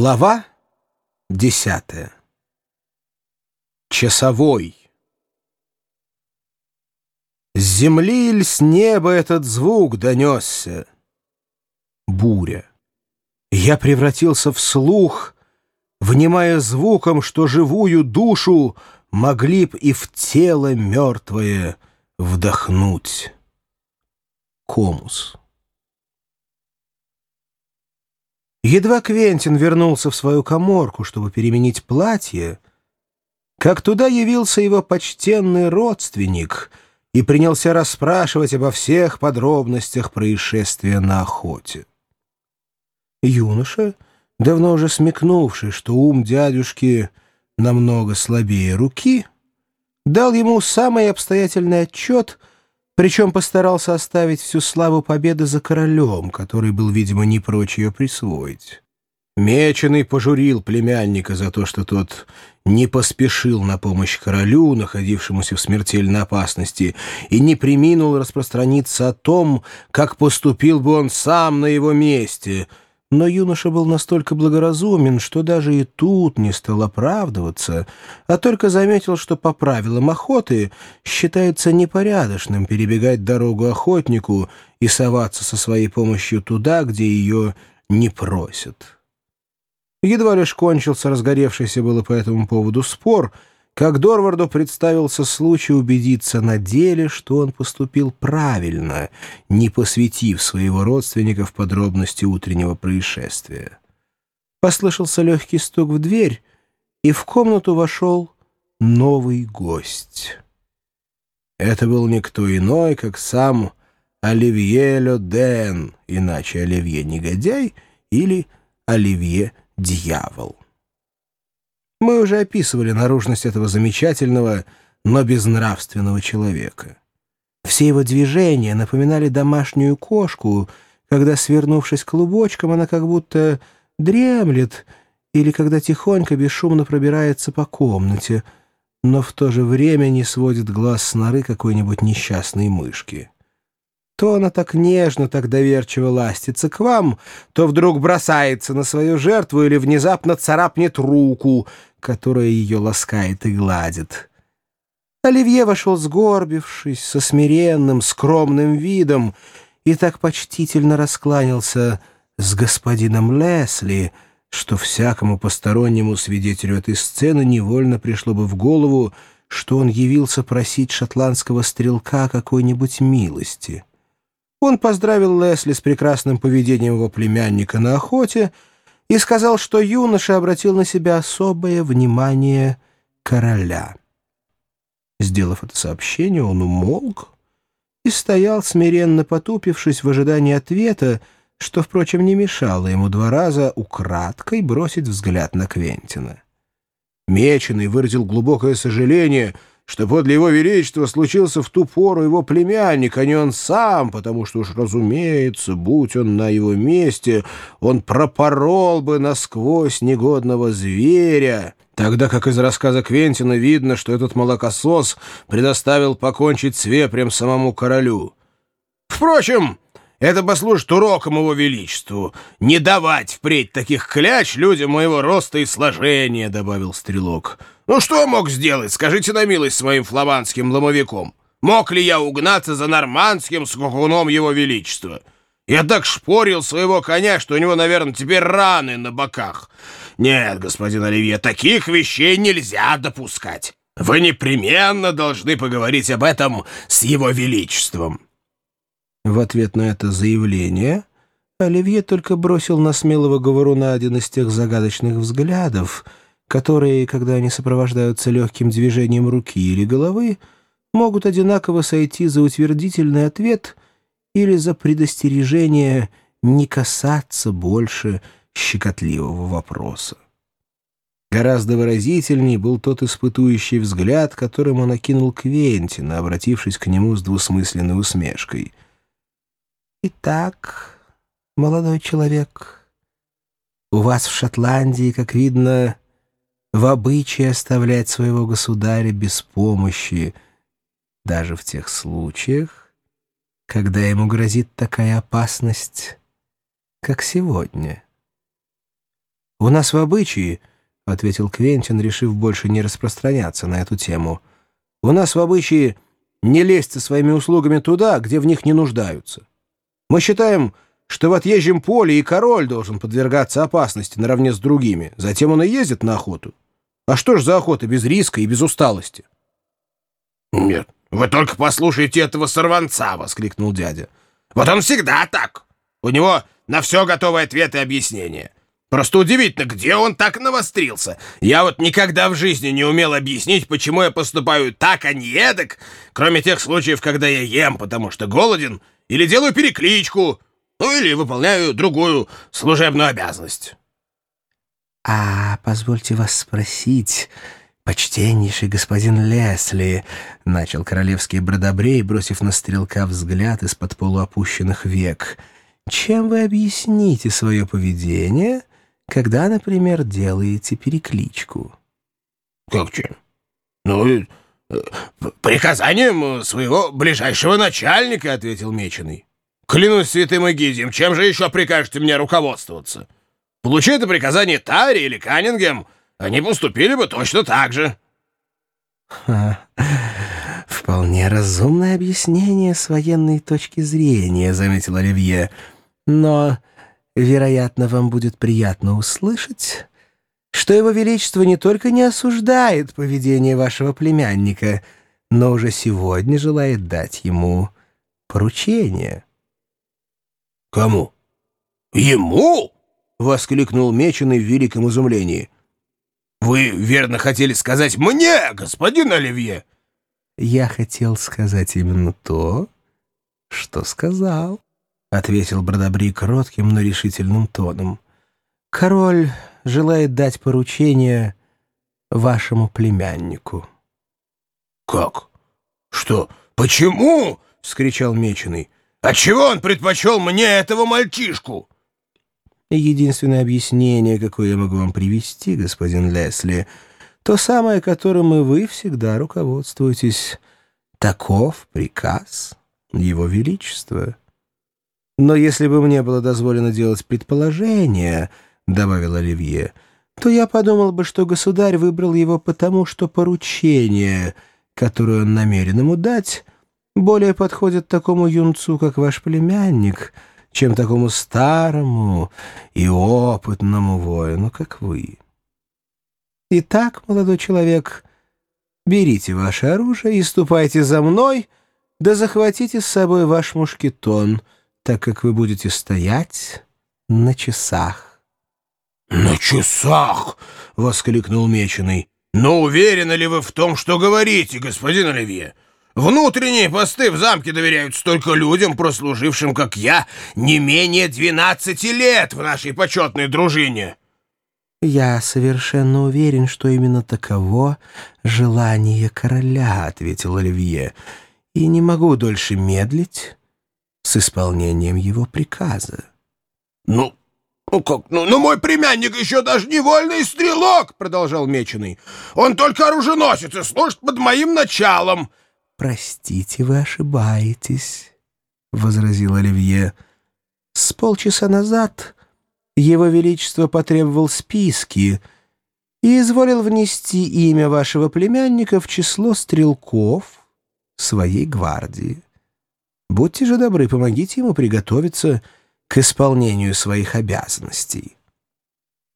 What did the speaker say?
Глава десятая. Часовой. С земли или с неба этот звук донесся? Буря. Я превратился в слух, внимая звуком, что живую душу могли б и в тело мертвое вдохнуть. Комус. Едва Квентин вернулся в свою коморку, чтобы переменить платье, как туда явился его почтенный родственник и принялся расспрашивать обо всех подробностях происшествия на охоте. Юноша, давно уже смекнувший, что ум дядюшки намного слабее руки, дал ему самый обстоятельный отчет — причем постарался оставить всю славу победы за королем, который был, видимо, не прочь ее присвоить. Меченый пожурил племянника за то, что тот не поспешил на помощь королю, находившемуся в смертельной опасности, и не приминул распространиться о том, как поступил бы он сам на его месте — но юноша был настолько благоразумен, что даже и тут не стал оправдываться, а только заметил, что по правилам охоты считается непорядочным перебегать дорогу охотнику и соваться со своей помощью туда, где ее не просят. Едва лишь кончился разгоревшийся было по этому поводу спор — как Дорварду представился случай убедиться на деле, что он поступил правильно, не посвятив своего родственника в подробности утреннего происшествия. Послышался легкий стук в дверь, и в комнату вошел новый гость. Это был никто иной, как сам Оливье Лоден, иначе Оливье Негодяй или Оливье Дьявол. Мы уже описывали наружность этого замечательного, но безнравственного человека. Все его движения напоминали домашнюю кошку, когда, свернувшись клубочком, она как будто дремлет, или когда тихонько, бесшумно пробирается по комнате, но в то же время не сводит глаз с норы какой-нибудь несчастной мышки. То она так нежно, так доверчиво ластится к вам, то вдруг бросается на свою жертву или внезапно царапнет руку, которая ее ласкает и гладит. Оливье вошел сгорбившись, со смиренным, скромным видом, и так почтительно раскланялся с господином Лесли, что всякому постороннему свидетелю этой сцены невольно пришло бы в голову, что он явился просить шотландского стрелка какой-нибудь милости. Он поздравил Лесли с прекрасным поведением его племянника на охоте и сказал, что юноша обратил на себя особое внимание короля. Сделав это сообщение, он умолк и стоял, смиренно потупившись в ожидании ответа, что, впрочем, не мешало ему два раза украдкой бросить взгляд на Квентина. Меченый выразил глубокое сожаление — что подле его величества случился в ту пору его племянник, а не он сам, потому что уж, разумеется, будь он на его месте, он пропорол бы насквозь негодного зверя, тогда как из рассказа Квентина видно, что этот молокосос предоставил покончить с вепрем самому королю. Впрочем, это послужит уроком его величеству. Не давать впредь таких кляч людям моего роста и сложения, — добавил стрелок. Ну что мог сделать, скажите на милость своим фламандским ломовиком? Мог ли я угнаться за нормандским скакуном его величества? Я так шпорил своего коня, что у него, наверное, теперь раны на боках. Нет, господин Оливье, таких вещей нельзя допускать. Вы непременно должны поговорить об этом с его величеством». В ответ на это заявление Оливье только бросил на смелого говоруна один из тех загадочных взглядов, которые, когда они сопровождаются легким движением руки или головы, могут одинаково сойти за утвердительный ответ или за предостережение не касаться больше щекотливого вопроса. Гораздо выразительней был тот испытующий взгляд, которым он окинул Квентина, обратившись к нему с двусмысленной усмешкой — «Итак, молодой человек, у вас в Шотландии, как видно, в обычае оставлять своего государя без помощи, даже в тех случаях, когда ему грозит такая опасность, как сегодня». «У нас в обычае», — ответил Квентин, решив больше не распространяться на эту тему, «у нас в обычае не лезть со своими услугами туда, где в них не нуждаются. Мы считаем, что в отъезжем поле и король должен подвергаться опасности наравне с другими, затем он и ездит на охоту. А что ж за охота без риска и без усталости?» «Нет, вы только послушайте этого сорванца!» — воскликнул дядя. «Вот он всегда так! У него на все готовы ответы и объяснения. Просто удивительно, где он так навострился. Я вот никогда в жизни не умел объяснить, почему я поступаю так, а не эдак, кроме тех случаев, когда я ем, потому что голоден, или делаю перекличку, ну или выполняю другую служебную обязанность. — А позвольте вас спросить, почтеннейший господин Лесли, — начал королевский бродобрей, бросив на стрелка взгляд из-под полуопущенных век, — чем вы объясните свое поведение? — когда, например, делаете перекличку. — Как чем? Ну, э, приказанием своего ближайшего начальника, — ответил Меченый. — Клянусь святым Эгидием, чем же еще прикажете мне руководствоваться? Получи это приказание Тари или Каннингем, они поступили бы точно так же. Ха, — Вполне разумное объяснение с военной точки зрения, — заметил Оливье. — Но вероятно, вам будет приятно услышать, что его величество не только не осуждает поведение вашего племянника, но уже сегодня желает дать ему поручение. — Кому? Ему? — воскликнул Меченый в великом изумлении. — Вы верно хотели сказать мне, господин Оливье? — Я хотел сказать именно то, что сказал. — ответил Бродобри кротким, но решительным тоном. «Король желает дать поручение вашему племяннику». «Как? Что? Почему?» — вскричал Меченый. «Отчего он предпочел мне этого мальчишку?» «Единственное объяснение, какое я могу вам привести, господин Лесли, то самое, которым и вы всегда руководствуетесь. Таков приказ Его Величества». Но если бы мне было дозволено делать предположение, — добавил Оливье, — то я подумал бы, что государь выбрал его потому, что поручение, которое он намерен ему дать, более подходит такому юнцу, как ваш племянник, чем такому старому и опытному воину, как вы. Итак, молодой человек, берите ваше оружие и ступайте за мной, да захватите с собой ваш мушкетон — так как вы будете стоять на часах. — На часах! — воскликнул Меченый. — Но уверены ли вы в том, что говорите, господин Оливье? Внутренние посты в замке доверяют столько людям, прослужившим, как я, не менее двенадцати лет в нашей почетной дружине. — Я совершенно уверен, что именно таково желание короля, — ответил Оливье, — и не могу дольше медлить с исполнением его приказа. «Ну, ну как? Ну, ну мой племянник еще даже не вольный стрелок!» — продолжал Меченый. «Он только оруженосец и служит под моим началом!» «Простите, вы ошибаетесь», — возразил Оливье. «С полчаса назад его Величество потребовал списки и изволил внести имя вашего племянника в число стрелков своей гвардии». Будьте же добры, помогите ему приготовиться к исполнению своих обязанностей.